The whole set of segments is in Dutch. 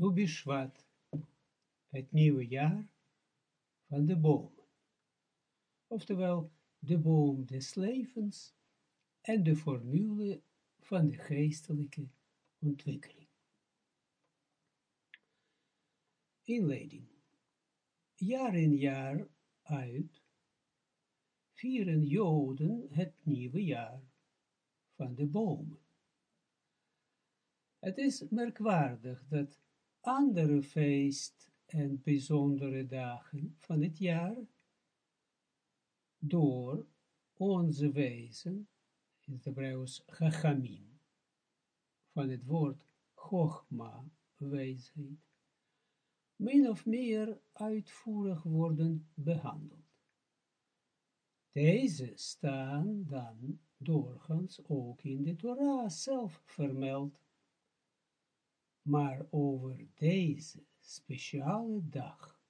Tu het nieuwe jaar van de boom. Oftewel, de boom des levens en de formule van de geestelijke ontwikkeling. Inleiding. Jaar in jaar uit vieren Joden het nieuwe jaar van de bomen. Het is merkwaardig dat andere feest en bijzondere dagen van het jaar door onze wezen, in het Hebreeuws chachamim, van het woord chogma, wijsheid, min of meer uitvoerig worden behandeld. Deze staan dan doorgaans ook in de Torah zelf vermeld, maar over deze speciale dag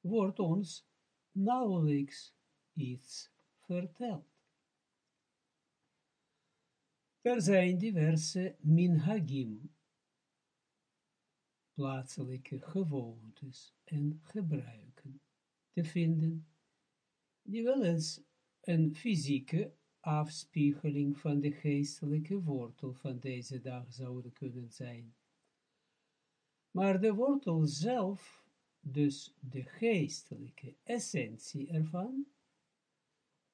wordt ons nauwelijks iets verteld. Er zijn diverse minhagim, plaatselijke gewoontes en gebruiken te vinden, die wel eens een fysieke afspiegeling van de geestelijke wortel van deze dag zouden kunnen zijn. Maar de wortel zelf, dus de geestelijke essentie ervan,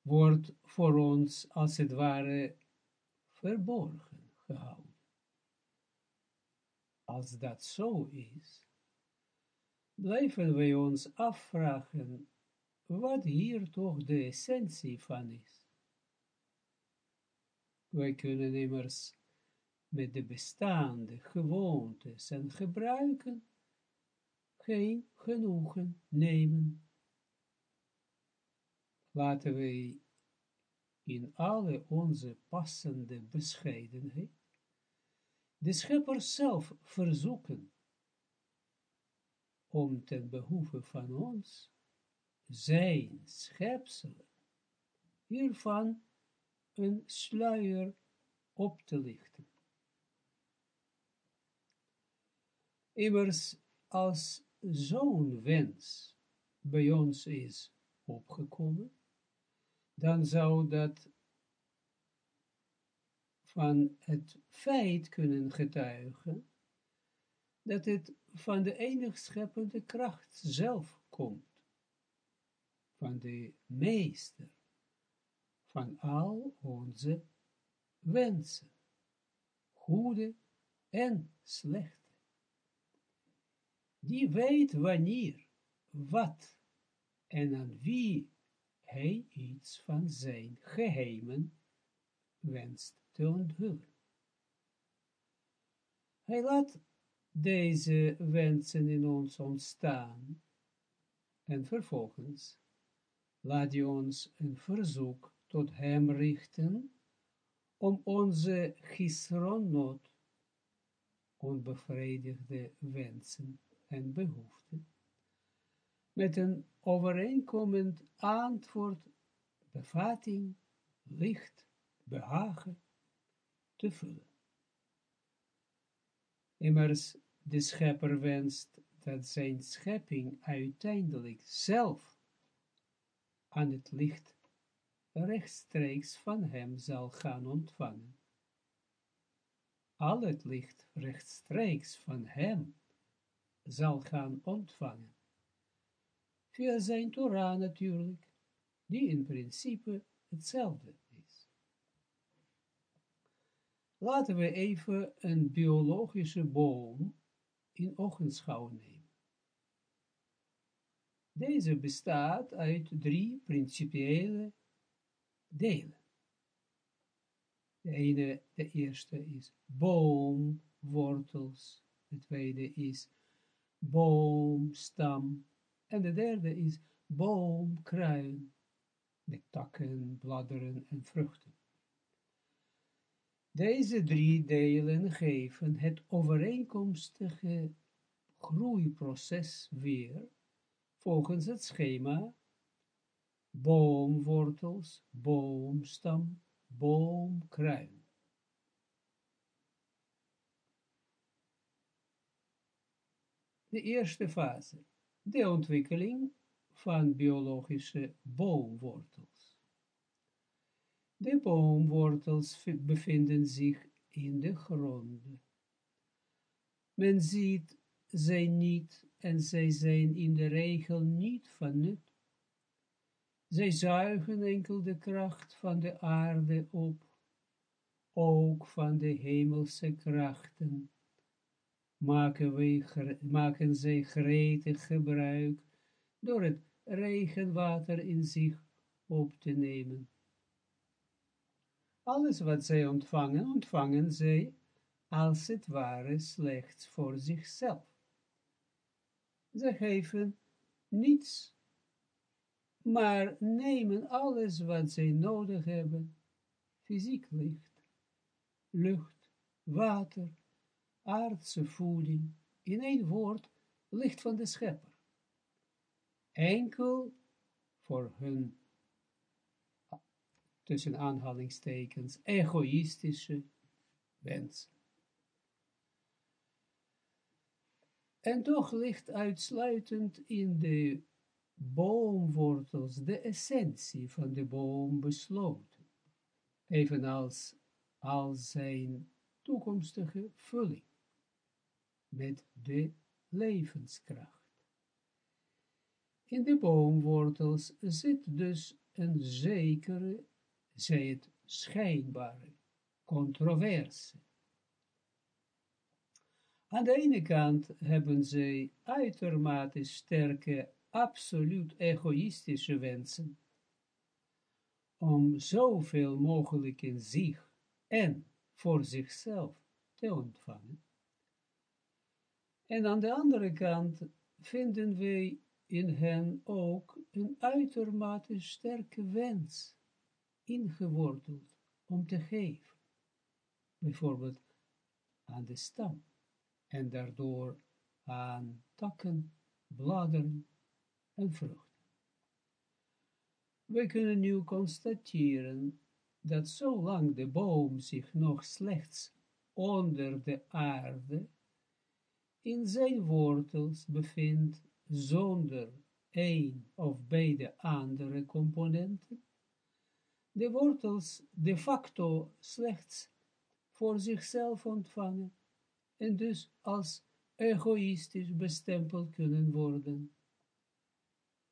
wordt voor ons als het ware verborgen gehouden. Als dat zo is, blijven wij ons afvragen wat hier toch de essentie van is. Wij kunnen immers met de bestaande gewoontes en gebruiken geen genoegen nemen. Laten wij in alle onze passende bescheidenheid de schepper zelf verzoeken om ten behoeve van ons zijn schepselen hiervan een sluier op te lichten. Immers, als zo'n wens bij ons is opgekomen, dan zou dat van het feit kunnen getuigen, dat het van de enig scheppende kracht zelf komt, van de meester, van al onze wensen, goede en slechte. Die weet wanneer, wat en aan wie hij iets van zijn geheimen wenst te onthullen. Hij laat deze wensen in ons ontstaan en vervolgens laat hij ons een verzoek tot hem richten om onze gisronot, onbevredigde wensen en behoeften, met een overeenkomend antwoord, bevatting, licht, behagen, te vullen. Immers, de schepper wenst dat zijn schepping uiteindelijk zelf aan het licht rechtstreeks van hem zal gaan ontvangen. Al het licht rechtstreeks van hem zal gaan ontvangen. Via zijn Torah natuurlijk, die in principe hetzelfde is. Laten we even een biologische boom in ogenschouw nemen. Deze bestaat uit drie principiële delen. De ene, de eerste is boom, wortels. De tweede is boom, stam. En de derde is boom, kruin. De takken, bladeren en vruchten. Deze drie delen geven het overeenkomstige groeiproces weer, volgens het schema boomwortels, boomstam, boomkruin. De eerste fase, de ontwikkeling van biologische boomwortels. De boomwortels bevinden zich in de grond. Men ziet zij niet en zij zijn in de regel niet van nut. Zij zuigen enkel de kracht van de aarde op, ook van de hemelse krachten. Maken, wij, maken zij gretig gebruik door het regenwater in zich op te nemen. Alles wat zij ontvangen, ontvangen zij als het ware slechts voor zichzelf. Ze geven niets, maar nemen alles wat zij nodig hebben, fysiek licht, lucht, water, aardse voeding, in één woord, licht van de schepper. Enkel voor hun, tussen aanhalingstekens, egoïstische wensen. En toch ligt uitsluitend in de boomwortels de essentie van de boom besloten, evenals al zijn toekomstige vulling met de levenskracht. In de boomwortels zit dus een zekere, zij het schijnbare, controverse, aan de ene kant hebben zij uitermate sterke, absoluut egoïstische wensen, om zoveel mogelijk in zich en voor zichzelf te ontvangen. En aan de andere kant vinden wij in hen ook een uitermate sterke wens, ingeworteld om te geven, bijvoorbeeld aan de stam en daardoor aan takken, bladeren en vruchten. We kunnen nu constateren dat zolang de boom zich nog slechts onder de aarde in zijn wortels bevindt zonder een of beide andere componenten, de wortels de facto slechts voor zichzelf ontvangen en dus als egoïstisch bestempeld kunnen worden.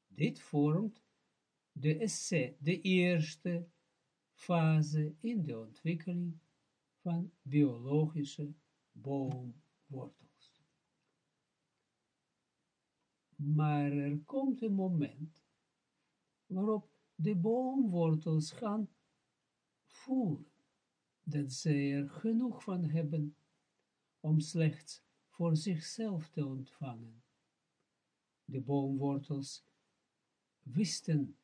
Dit vormt de esse, de eerste fase in de ontwikkeling van biologische boomwortels. Maar er komt een moment waarop de boomwortels gaan voelen dat ze er genoeg van hebben om slechts voor zichzelf te ontvangen. De boomwortels wisten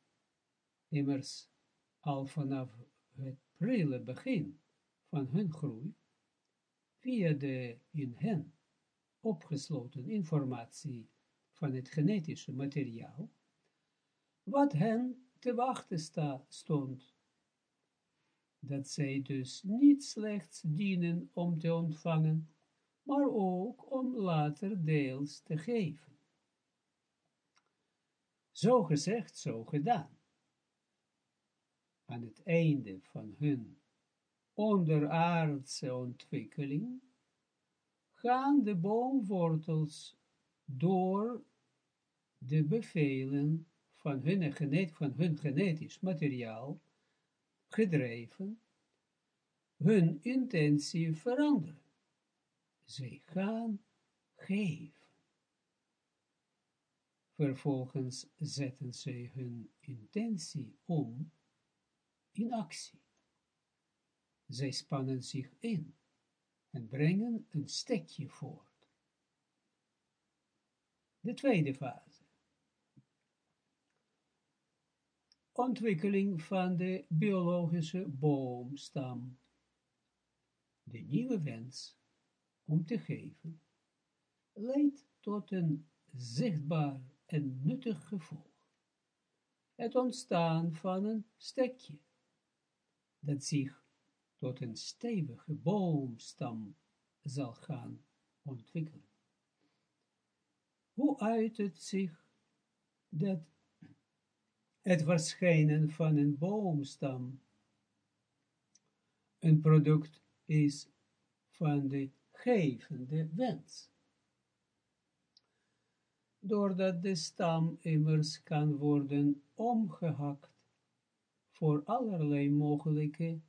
immers al vanaf het prille begin van hun groei, via de in hen opgesloten informatie van het genetische materiaal, wat hen te wachten sta, stond, dat zij dus niet slechts dienen om te ontvangen, maar ook om later deels te geven. Zo gezegd, zo gedaan. Aan het einde van hun onderaardse ontwikkeling gaan de boomwortels door de bevelen van hun, genet, van hun genetisch materiaal gedreven, hun intentie veranderen zij gaan geven. Vervolgens zetten zij hun intentie om in actie. Zij spannen zich in en brengen een stekje voort. De tweede fase. Ontwikkeling van de biologische boomstam. De nieuwe wens om te geven, leidt tot een zichtbaar en nuttig gevolg. Het ontstaan van een stekje, dat zich tot een stevige boomstam zal gaan ontwikkelen. hoe uit het zich dat het verschijnen van een boomstam een product is van de gevende wens. Doordat de stam immers kan worden omgehakt voor allerlei mogelijke,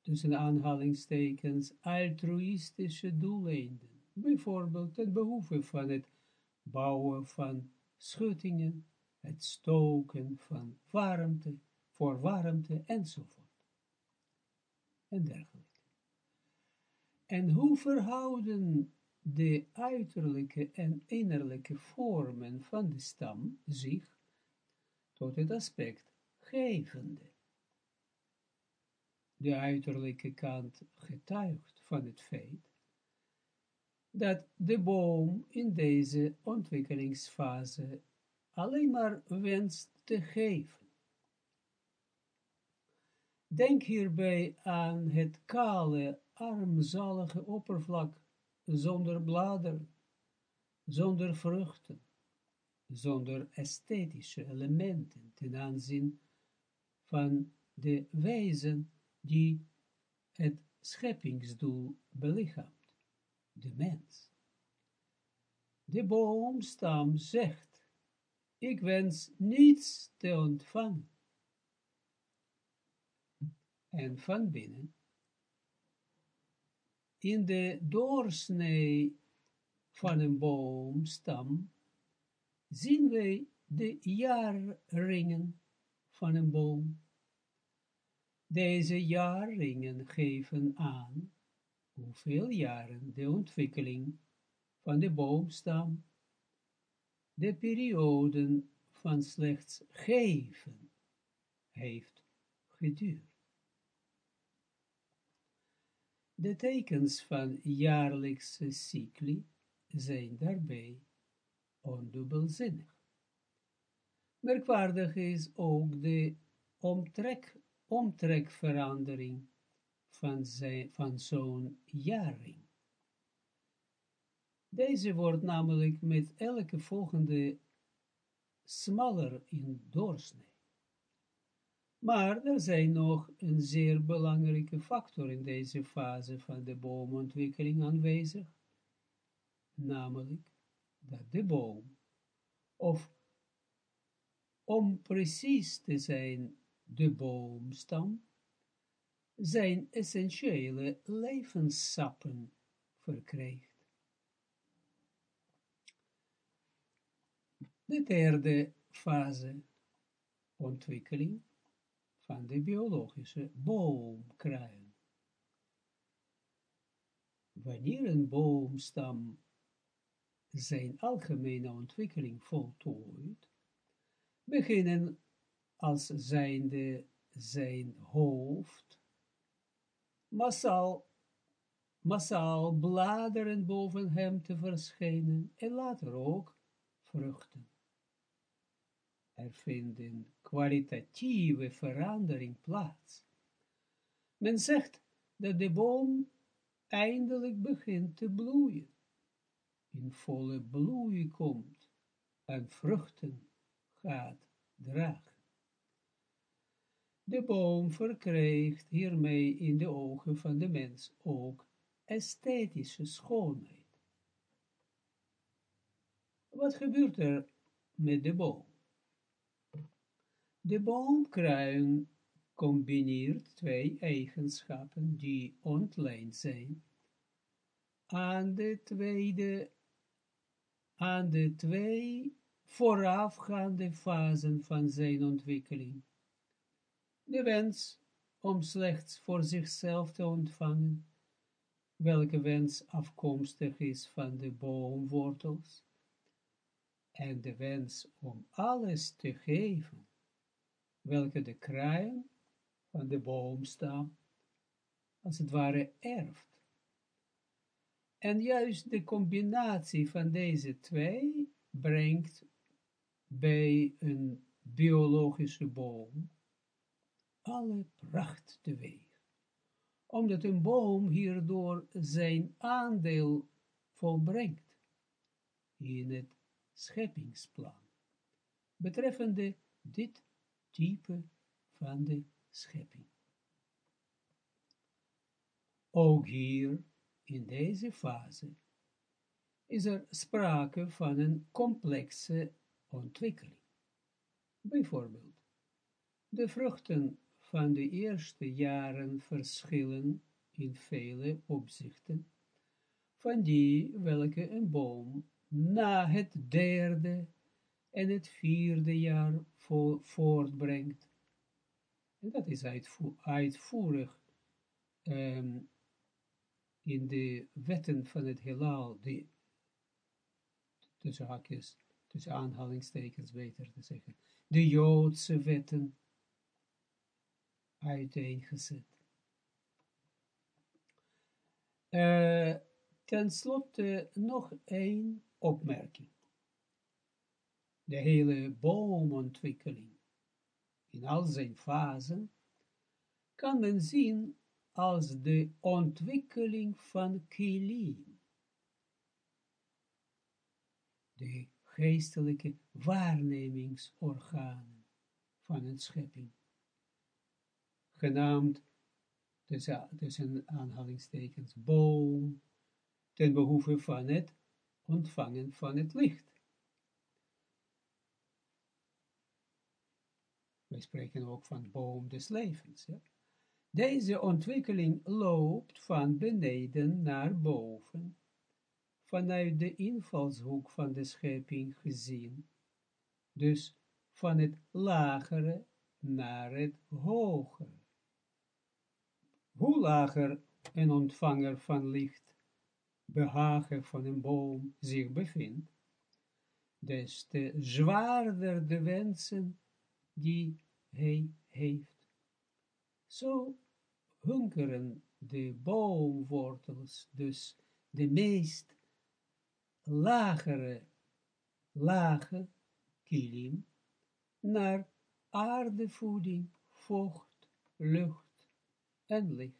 tussen aanhalingstekens, altruïstische doeleinden, bijvoorbeeld ten behoeve van het bouwen van schuttingen, het stoken van warmte, voor warmte enzovoort. En dergelijke. En hoe verhouden de uiterlijke en innerlijke vormen van de stam zich tot het aspect gevende? De uiterlijke kant getuigt van het feit dat de boom in deze ontwikkelingsfase alleen maar wenst te geven. Denk hierbij aan het kale, armzalige oppervlak, zonder bladeren, zonder vruchten, zonder esthetische elementen ten aanzien van de wezen die het scheppingsdoel belichaamt, de mens. De boomstam zegt, ik wens niets te ontvangen. En van binnen, in de doorsnee van een boomstam, zien wij de jaarringen van een boom. Deze jaarringen geven aan hoeveel jaren de ontwikkeling van de boomstam, de perioden van slechts geven heeft geduurd. De tekens van jaarlijkse cycli zijn daarbij ondubbelzinnig. Merkwaardig is ook de omtrek, omtrekverandering van, van zo'n jaring. Deze wordt namelijk met elke volgende smaller in doorsnee. Maar er zijn nog een zeer belangrijke factor in deze fase van de boomontwikkeling aanwezig, namelijk dat de boom, of om precies te zijn de boomstam, zijn essentiële levenssappen verkrijgt. De derde fase, ontwikkeling, van de biologische boomkruin. Wanneer een boomstam zijn algemene ontwikkeling voltooid, beginnen als zijnde zijn hoofd massaal, massaal bladeren boven hem te verschijnen en later ook vruchten. Er vinden kwalitatieve verandering plaats. Men zegt dat de boom eindelijk begint te bloeien, in volle bloei komt en vruchten gaat dragen. De boom verkrijgt hiermee in de ogen van de mens ook esthetische schoonheid. Wat gebeurt er met de boom? De boomkruin combineert twee eigenschappen die ontleend zijn aan de tweede, aan de twee voorafgaande fasen van zijn ontwikkeling. De wens om slechts voor zichzelf te ontvangen, welke wens afkomstig is van de boomwortels, en de wens om alles te geven, welke de kruin van de boomstam, als het ware, erft. En juist de combinatie van deze twee brengt bij een biologische boom alle pracht teweeg. Omdat een boom hierdoor zijn aandeel volbrengt. in het scheppingsplan, betreffende dit type van de schepping. Ook hier, in deze fase, is er sprake van een complexe ontwikkeling. Bijvoorbeeld, de vruchten van de eerste jaren verschillen in vele opzichten van die welke een boom na het derde en het vierde jaar voortbrengt. En dat is uitvoerig um, in de wetten van het heelal, de, tussen haakjes, tussen aanhalingstekens beter te zeggen, de Joodse wetten uiteengezet. Uh, ten slotte nog één opmerking. De hele boomontwikkeling in al zijn fasen kan men zien als de ontwikkeling van kilim. De geestelijke waarnemingsorganen van een schepping. Genaamd tussen, tussen aanhalingstekens boom, ten behoeve van het ontvangen van het licht. Wij spreken ook van boom des levens. Ja? Deze ontwikkeling loopt van beneden naar boven, vanuit de invalshoek van de schepping gezien, dus van het lagere naar het hogere. Hoe lager een ontvanger van licht, behagen van een boom zich bevindt, des te zwaarder de wensen die hij heeft. Zo hunkeren de boomwortels, dus de meest lagere, lage kilim, naar aardevoeding, vocht, lucht en licht.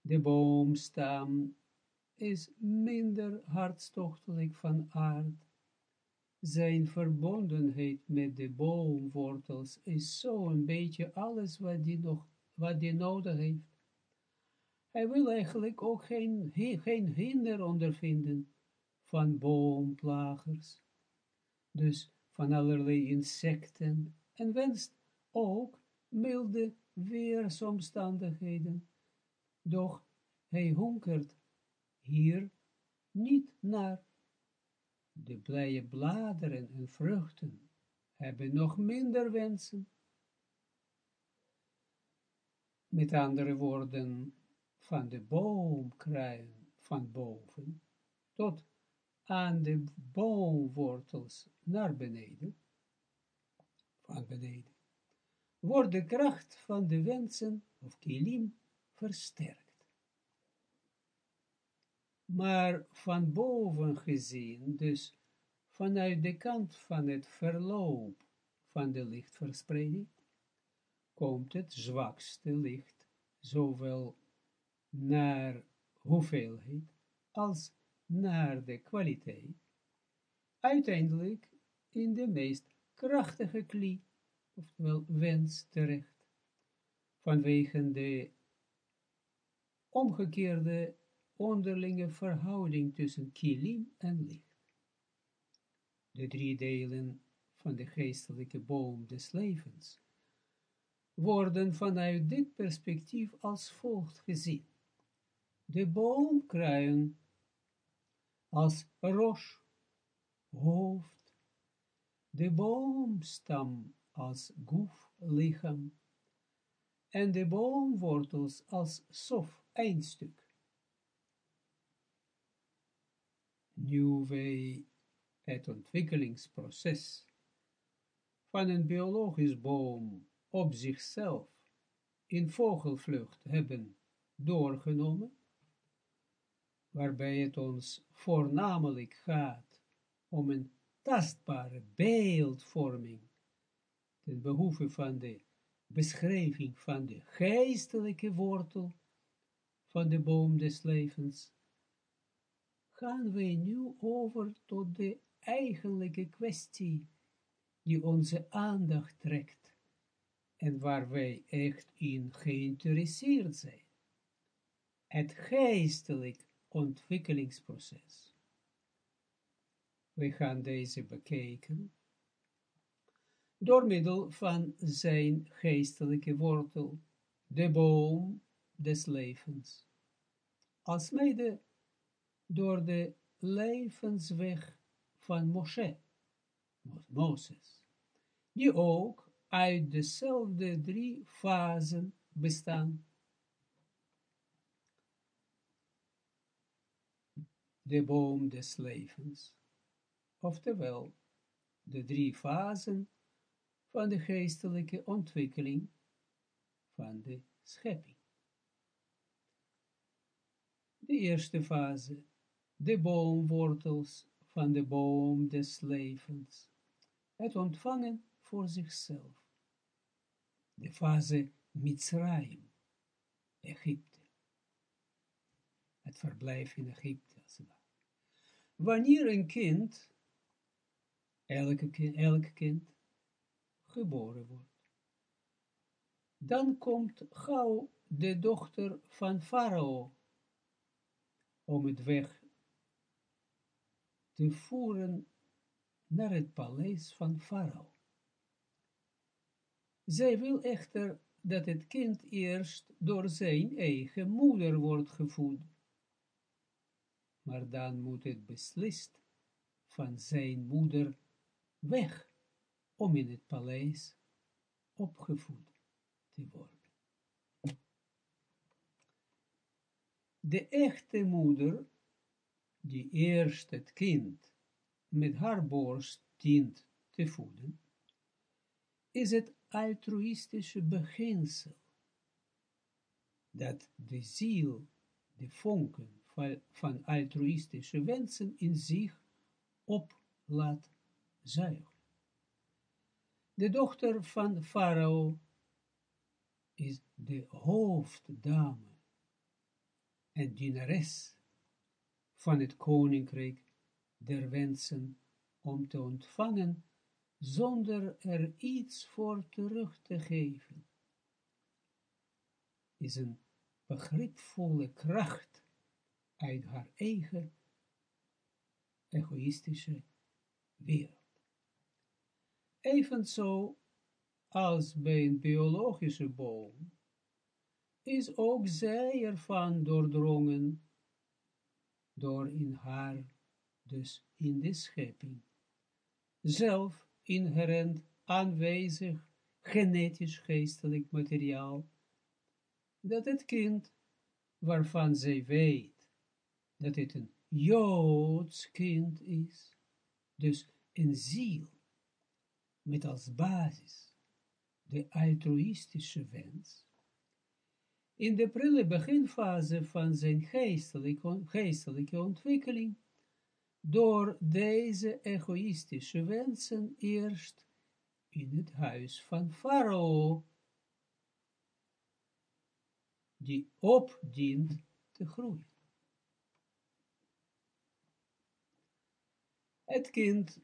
De boomstam is minder hartstochtelijk van aard zijn verbondenheid met de boomwortels is zo een beetje alles wat die nog, wat die nodig heeft. Hij wil eigenlijk ook geen, geen hinder ondervinden van boomplagers, dus van allerlei insecten, en wenst ook milde weersomstandigheden. Doch hij honkert hier niet naar de blije bladeren en vruchten hebben nog minder wensen. Met andere woorden, van de boomkruin van boven tot aan de boomwortels naar beneden, van beneden, wordt de kracht van de wensen of kilim versterkt maar van boven gezien, dus vanuit de kant van het verloop van de lichtverspreiding, komt het zwakste licht zowel naar hoeveelheid als naar de kwaliteit, uiteindelijk in de meest krachtige klie, oftewel wens terecht, vanwege de omgekeerde onderlinge verhouding tussen kilim en licht. De drie delen van de geestelijke boom des levens worden vanuit dit perspectief als volgt gezien. De boomkruin als roos, hoofd, de boomstam als goef, lichaam, en de boomwortels als sof, eindstuk. Wij het ontwikkelingsproces van een biologisch boom op zichzelf in vogelvlucht hebben doorgenomen, waarbij het ons voornamelijk gaat om een tastbare beeldvorming ten behoeve van de beschrijving van de geestelijke wortel van de boom des levens, gaan wij nu over tot de eigenlijke kwestie die onze aandacht trekt en waar wij echt in geïnteresseerd zijn. Het geestelijk ontwikkelingsproces. We gaan deze bekijken door middel van zijn geestelijke wortel, de boom des levens, als mede door de levensweg van Moshe, Moses, die ook uit dezelfde drie fasen bestaan. De boom des levens, oftewel de drie fasen van de geestelijke ontwikkeling van de schepping. De eerste fase, de boomwortels van de boom des levens, het ontvangen voor zichzelf. De fase Mitzrayim, Egypte. Het verblijf in Egypte, Wanneer een kind, elke elk kind, geboren wordt. Dan komt gauw de dochter van Farao om het weg te voeren naar het paleis van Farao. Zij wil echter dat het kind eerst door zijn eigen moeder wordt gevoed. Maar dan moet het beslist van zijn moeder weg om in het paleis opgevoed te worden. De echte moeder, die eerst het kind met haar borst dient te voeden, is het altruïstische beginsel, dat de ziel, de vonken van altruïstische wensen in zich op laat. De dochter van Farao is de hoofddame en dienares van het koninkrijk der wensen om te ontvangen zonder er iets voor terug te geven, is een begripvolle kracht uit haar eigen egoïstische wereld. Evenzo als bij een biologische boom, is ook zij ervan doordrongen, door in haar, dus in de schepping, zelf inherent aanwezig genetisch geestelijk materiaal, dat het kind, waarvan zij weet, dat het een Joods kind is, dus een ziel, met als basis de altruïstische wens, in de prille beginfase van zijn geestelijke, ontwikkeling, door deze egoïstische wensen eerst in het huis van Farao, die opdient te groeien. Het kind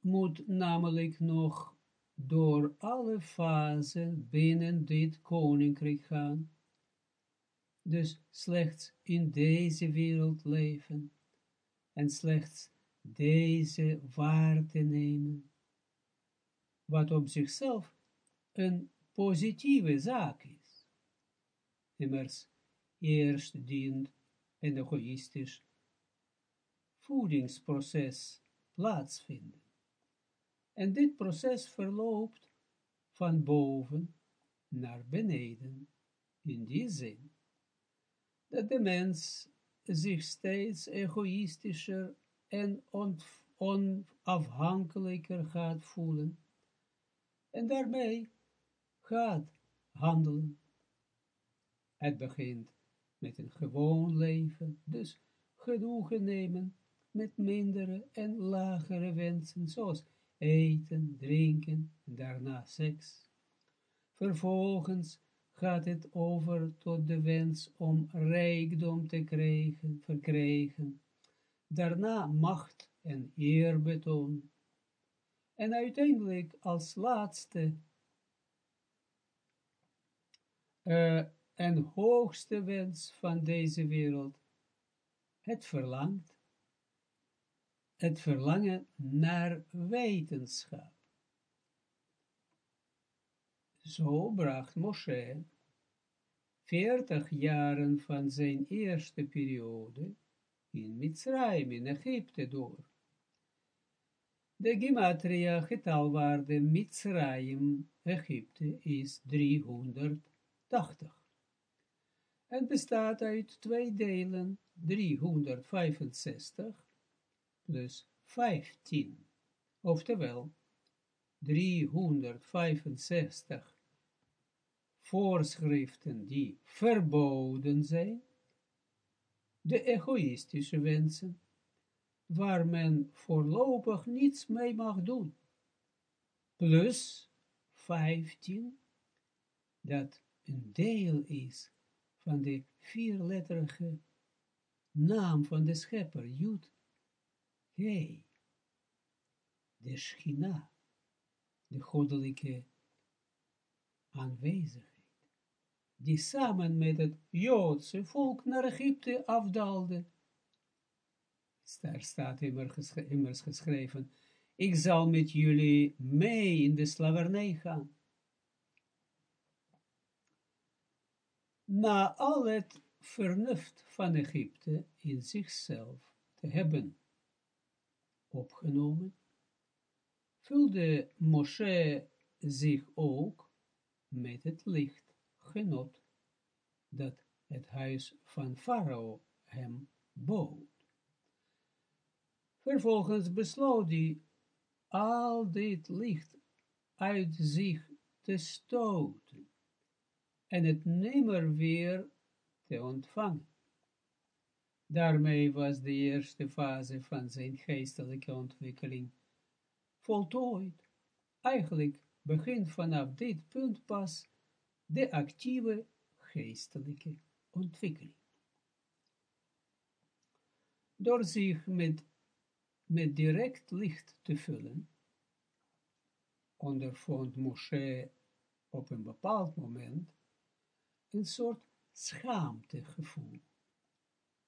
moet namelijk nog door alle fasen binnen dit koninkrijk gaan, dus slechts in deze wereld leven, en slechts deze waar te nemen, wat op zichzelf een positieve zaak is. Immers, eerst dient een egoïstisch voedingsproces plaatsvinden. En dit proces verloopt van boven naar beneden, in die zin, dat de mens zich steeds egoïstischer en onafhankelijker gaat voelen, en daarmee gaat handelen. Het begint met een gewoon leven, dus genoegen nemen met mindere en lagere wensen, zoals eten, drinken, en daarna seks. Vervolgens gaat het over tot de wens om rijkdom te krijgen, verkrijgen, daarna macht en eerbetoon, en uiteindelijk als laatste uh, en hoogste wens van deze wereld, het verlangt, het verlangen naar wetenschap. Zo bracht Moshe veertig jaren van zijn eerste periode in Mitzrayim, in Egypte door. De gematria getalwaarde Mitzrayim, Egypte, is 380. Het bestaat uit twee delen, 365 plus 15, oftewel 365 voorschriften die verboden zijn, de egoïstische wensen, waar men voorlopig niets mee mag doen, plus 15, dat een deel is van de vierletterige naam van de schepper, Jud, Hey, de Schina, de goddelijke aanwezigheid die samen met het Joodse volk naar Egypte afdaalde. Daar staat immers geschreven, ik zal met jullie mee in de slavernij gaan. Na al het vernuft van Egypte in zichzelf te hebben opgenomen, vulde Moshe zich ook met het licht genot dat het huis van Farao hem bood. Vervolgens besloot hij al dit licht uit zich te stoten en het nimmer weer te ontvangen. Daarmee was de eerste fase van zijn geestelijke ontwikkeling voltooid. Eigenlijk begint vanaf dit punt pas de actieve geestelijke ontwikkeling. Door zich met, met direct licht te vullen, ondervond Moshe op een bepaald moment een soort schaamtegevoel.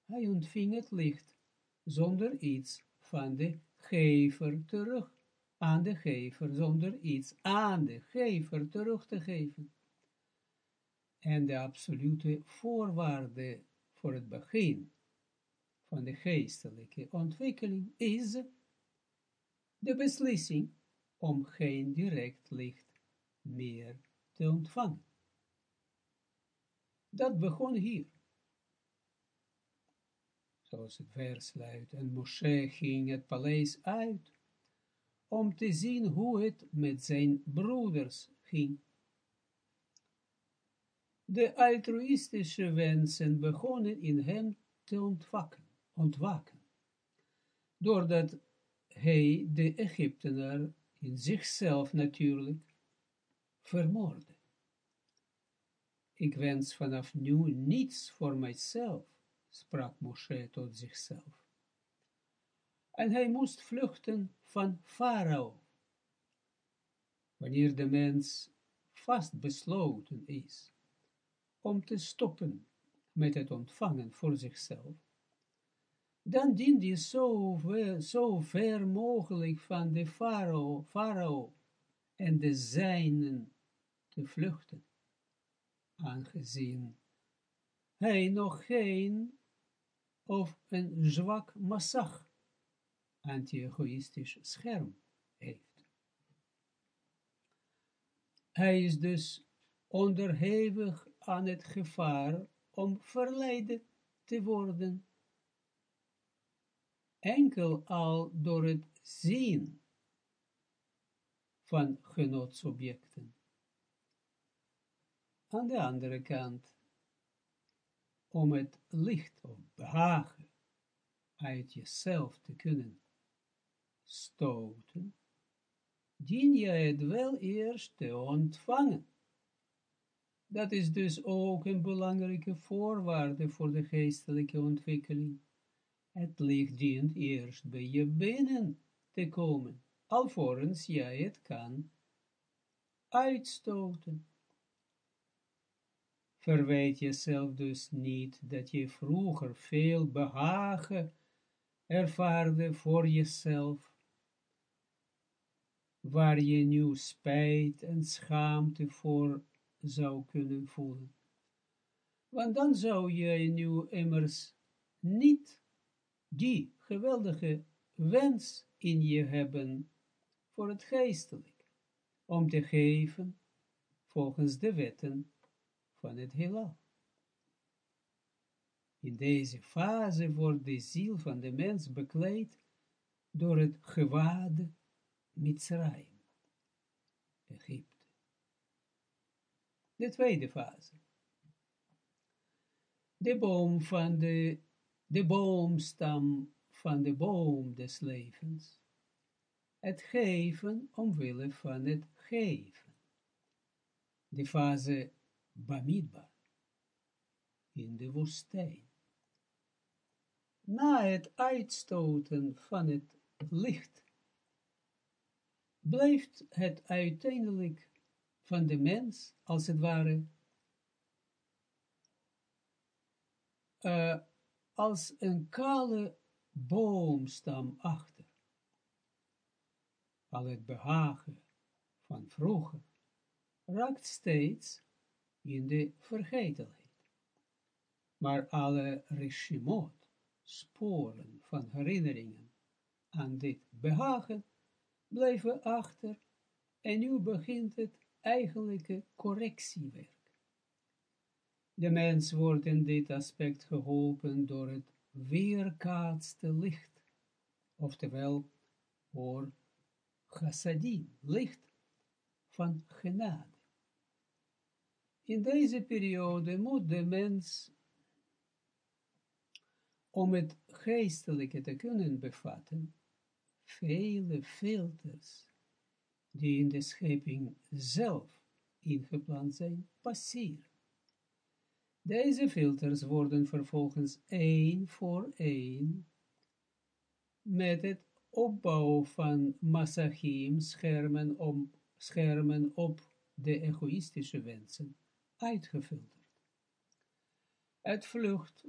Hij ontving het licht zonder iets van de gever terug, aan de gever, zonder iets aan de gever terug te geven en de absolute voorwaarde voor het begin van de geestelijke ontwikkeling is de beslissing om geen direct licht meer te ontvangen. Dat begon hier. Zoals het vers luidt, en Moshe ging het paleis uit, om te zien hoe het met zijn broeders ging. De altruïstische wensen begonnen in hem te ontwakken, ontwaken, doordat hij de Egyptenaar in zichzelf natuurlijk vermoordde. Ik wens vanaf nu niets voor mijzelf, sprak Moshe tot zichzelf. En hij moest vluchten van Farao. Wanneer de mens vastbesloten is om te stoppen met het ontvangen voor zichzelf, dan dient hij zo, zo ver mogelijk van de farao, farao en de zijnen te vluchten, aangezien hij nog geen of een zwak massag anti-egoïstisch scherm heeft. Hij is dus onderhevig aan het gevaar om verleid te worden. Enkel al door het zien van genotsobjecten. Aan de andere kant, om het licht of behagen uit jezelf te kunnen stoten, dien je het wel eerst te ontvangen. Dat is dus ook een belangrijke voorwaarde voor de geestelijke ontwikkeling. Het licht dient eerst bij je binnen te komen, alvorens jij het kan uitstoten. Verwijt jezelf dus niet dat je vroeger veel behagen ervaarde voor jezelf, waar je nu spijt en schaamte voor zou kunnen voelen. Want dan zou je nu immers niet die geweldige wens in je hebben voor het geestelijk, om te geven volgens de wetten van het heelal. In deze fase wordt de ziel van de mens bekleed door het gewaade Mitzrayim, Egypte. De tweede fase. De boom van de, de boomstam van de boom des levens. Het geven omwille van het geven. De fase Bamidbar. In de woestijn. Na het uitstoten van het licht, blijft het uiteindelijk van de mens, als het ware, uh, als een kale boomstam achter. Al het behagen van vroeger raakt steeds in de vergetelheid. Maar alle regimot, sporen van herinneringen aan dit behagen, blijven achter en nu begint het eigenlijke correctiewerk. De mens wordt in dit aspect geholpen door het weerkaatste licht, oftewel voor chassadim, licht van genade. In deze periode moet de mens, om het geestelijke te kunnen bevatten, vele filters, die in de schepping zelf ingeplant zijn, passeren. Deze filters worden vervolgens één voor één met het opbouwen van massachim, schermen, om, schermen op de egoïstische wensen, uitgefilterd. Het vlucht,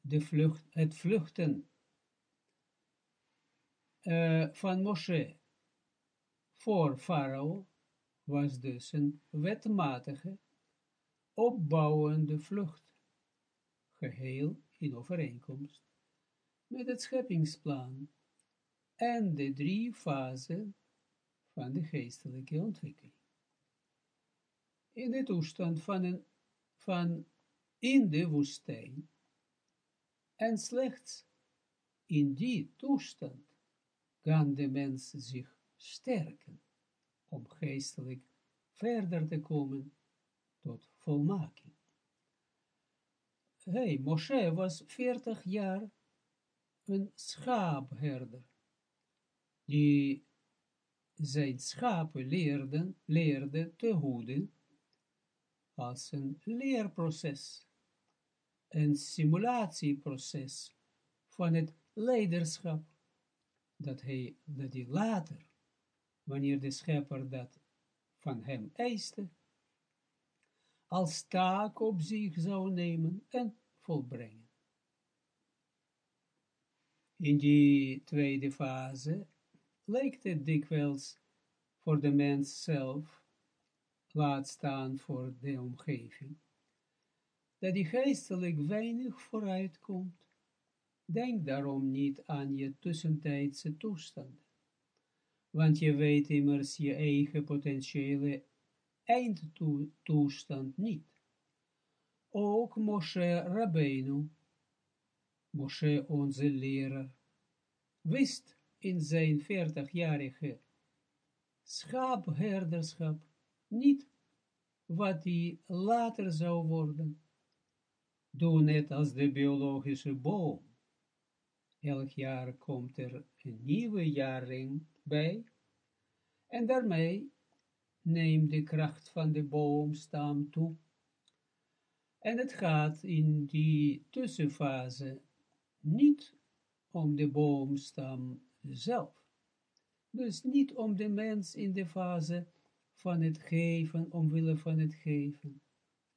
de vlucht, het vluchten uh, van Moshe voor Farao was dus een wetmatige opbouwende vlucht, geheel in overeenkomst met het scheppingsplan en de drie fasen van de geestelijke ontwikkeling. In de toestand van, een, van in de woestijn en slechts in die toestand kan de mens zich sterken om geestelijk verder te komen tot volmaking. Hey, Moshe was 40 jaar een schaapherder, die zijn schapen leerden, leerde te hoeden als een leerproces, een simulatieproces van het leiderschap, dat hij, dat hij later, wanneer de schepper dat van hem eiste, als taak op zich zou nemen en volbrengen. In die tweede fase lijkt het dikwijls voor de mens zelf, laat staan voor de omgeving, dat die geestelijk weinig vooruit komt. Denk daarom niet aan je tussentijdse toestand, want je weet immers je eigen potentiële eindtoestand niet. Ook Moshe Rabbeinu, Moshe onze leraar, wist in zijn veertigjarige schaapherderschap niet wat hij later zou worden. Doe net als de biologische boom. Elk jaar komt er een nieuwe jaring bij en daarmee neemt de kracht van de boomstam toe. En het gaat in die tussenfase niet om de boomstam zelf. Dus niet om de mens in de fase van het geven, omwille van het geven.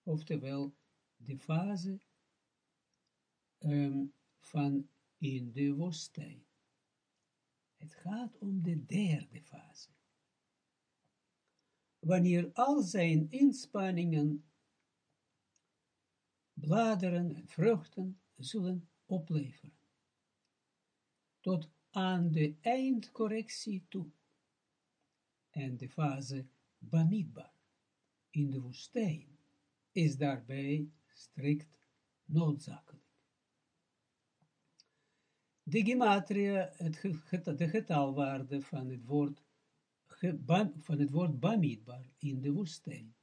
Oftewel, de fase um, van in de woestijn. Het gaat om de derde fase. Wanneer al zijn inspanningen, bladeren en vruchten zullen opleveren. Tot aan de eindcorrectie toe. En de fase Bamidbar in de woestijn is daarbij strikt noodzakelijk. De gematria, het, de getalwaarde van het woord, van het woord Bamidbar in de woestijn.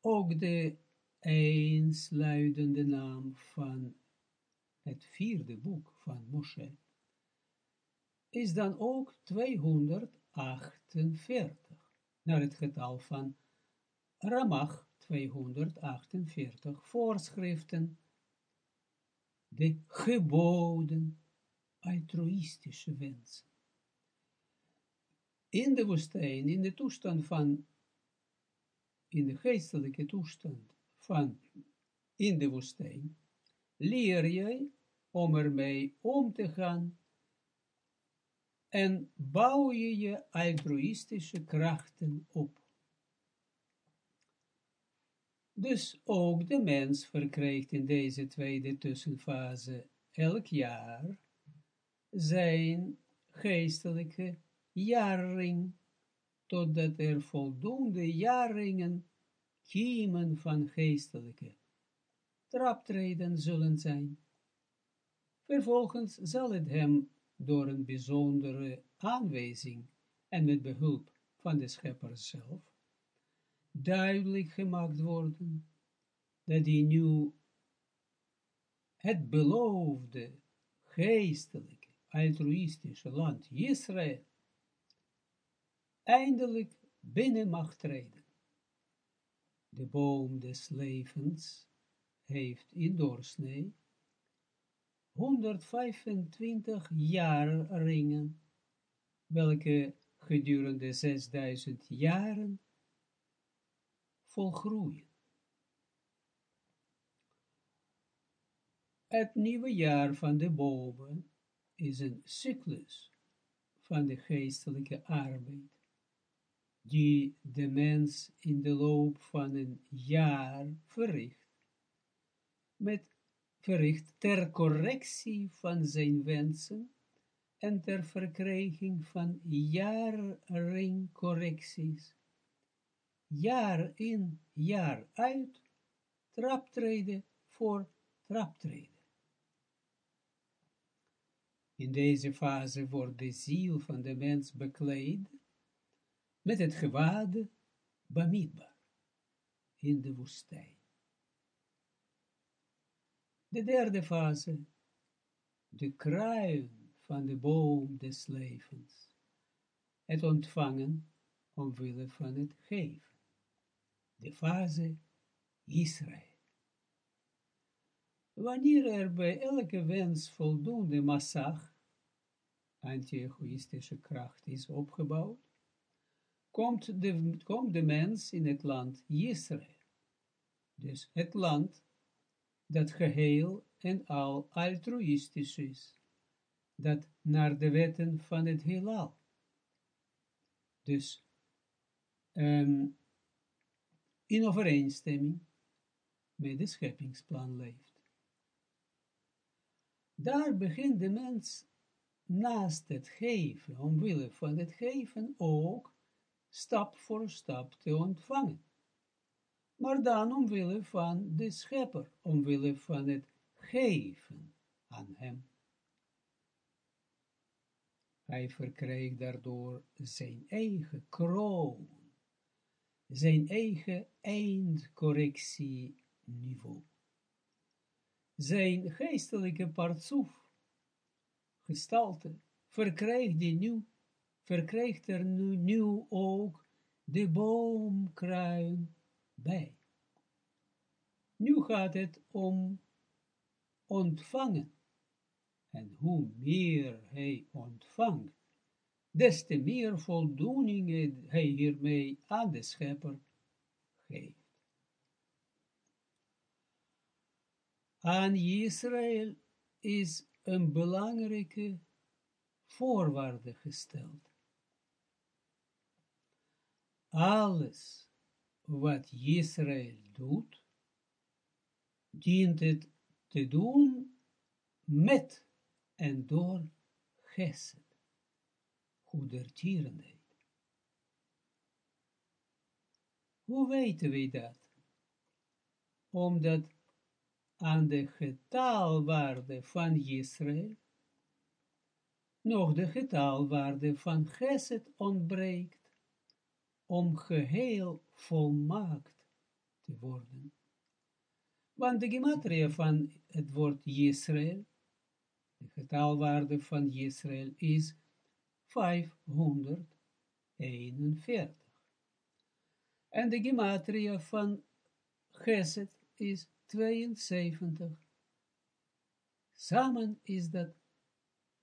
Ook de eensluidende naam van het vierde boek van Moshe, is dan ook 248, naar het getal van Ramach 248 voorschriften, de geboden, altruïstische wensen. In de woestijn, in de toestand van, in de geestelijke toestand van, in de woestijn, leer jij om ermee om te gaan en bouw je je altruïstische krachten op. Dus ook de mens verkrijgt in deze tweede tussenfase elk jaar zijn geestelijke jaarring, totdat er voldoende jaarringen kiemen van geestelijke traptreden zullen zijn. Vervolgens zal het hem door een bijzondere aanwijzing en met behulp van de schepper zelf duidelijk gemaakt worden dat hij nu het beloofde geestelijke altruïstische land Israël eindelijk binnen mag treden. De boom des levens heeft in doorsnee 125 ringen, welke gedurende 6000 jaren volgroeien. Het nieuwe jaar van de bomen is een cyclus van de geestelijke arbeid, die de mens in de loop van een jaar verricht met verricht ter correctie van zijn wensen en ter verkrijging van jaarringcorrecties. Jaar in, jaar uit, traptreden voor traptreden. In deze fase wordt de ziel van de mens bekleed met het gewaade Bamidbar in de woestijn. De derde fase, de kruin van de boom des levens, het ontvangen omwille van het geven. De fase Israël. Wanneer er bij elke wens voldoende massag, anti-egoïstische kracht is opgebouwd, komt de, komt de mens in het land Israël. Dus het land dat geheel en al altruïstisch is, dat naar de wetten van het heelal. Dus um, in overeenstemming met de scheppingsplan leeft. Daar begint de mens naast het geven, omwille van het geven, ook stap voor stap te ontvangen maar dan omwille van de schepper, omwille van het geven aan hem. Hij verkrijgt daardoor zijn eigen kroon, zijn eigen eindcorrectieniveau. Zijn geestelijke partsoef, gestalte, verkrijgt, die nu, verkrijgt er nu, nu ook de boomkruin bij. Nu gaat het om ontvangen En hoe meer hij ontvangt, des te meer voldoening hij hiermee aan de schepper geeft. Aan Israël is een belangrijke voorwaarde gesteld. Alles wat Israël doet, dient het te doen met en door gesed, goedertierenheid. Hoe weten we dat? Omdat aan de getaalwaarde van Israël nog de getaalwaarde van Geset ontbreekt, om geheel volmaakt te worden. Want de gematria van het woord Israël, de getaalwaarde van Israël is 541. En de gematria van Geset is 72. Samen is dat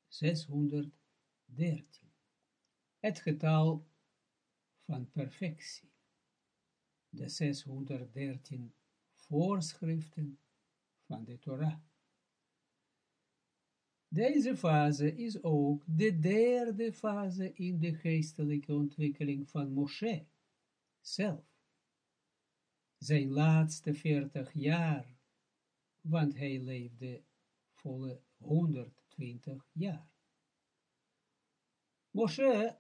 613. Het getal van perfectie. De 613 voorschriften van de Torah. Deze fase is ook de derde fase in de geestelijke ontwikkeling van Moshe zelf. Zijn laatste 40 jaar, want hij leefde volle 120 jaar. Moshe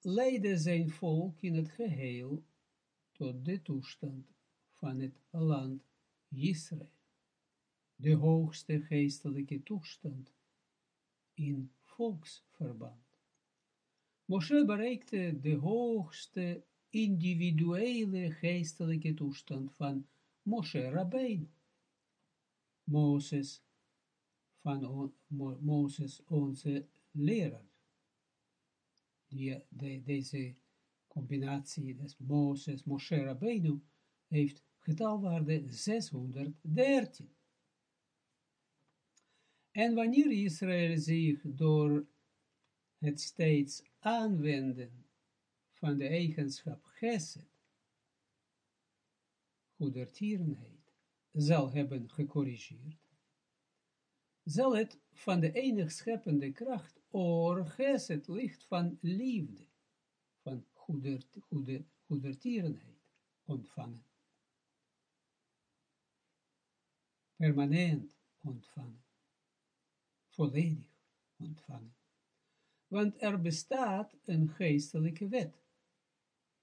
leidde zijn volk in het geheel tot de toestand van het land Israël, de hoogste geestelijke toestand in volksverband. Moshe bereikte de hoogste individuele geestelijke toestand van Moshe Rabbeinu. Moses, van Moses, onze leraar. Die, de, deze combinatie des Moses, Moshe Rabbeinu, heeft getalwaarde 613. En wanneer Israël zich door het steeds aanwenden van de eigenschap gesed, goedertierenheid, zal hebben gecorrigeerd, zal het van de enig scheppende kracht oor gesed licht van liefde, van goedert, goede, goedertierenheid ontvangen. Permanent ontvangen. Volledig ontvangen. Want er bestaat een geestelijke wet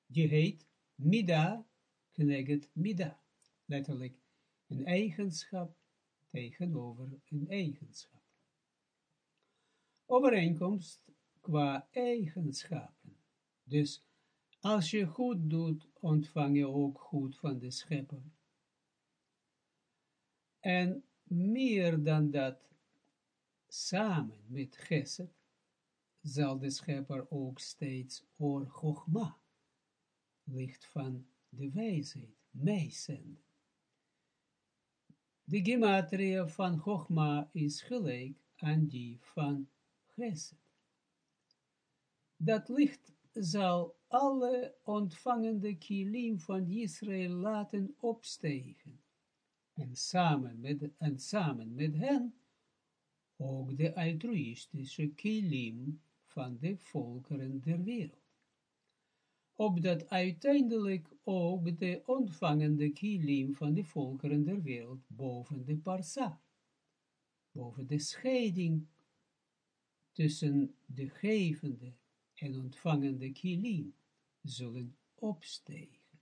die heet mida kneget mida. Letterlijk, een eigenschap tegenover een eigenschap. Overeenkomst qua eigenschappen. Dus als je goed doet, ontvang je ook goed van de schepper. En meer dan dat, samen met Geset, zal de schepper ook steeds oor Chogma licht van de wijsheid, meezenden. De gematria van Chogma is gelijk aan die van Geset. Dat licht zal alle ontvangende kilim van Israël laten opstegen. En samen met, en samen met hen ook de altruïstische kilim van de volkeren der wereld opdat uiteindelijk ook de ontvangende kilim van de volkeren der wereld boven de parsa, boven de scheiding tussen de gevende en ontvangende kilim, zullen opstegen.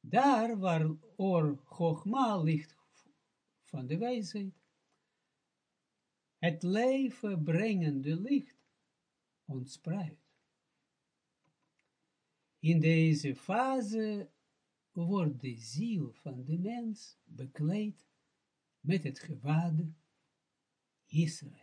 Daar waar oor Chogma ligt van de wijsheid, het leven brengende licht ontspruit. In deze fase wordt de ziel van de mens bekleed met het gewaad Israël.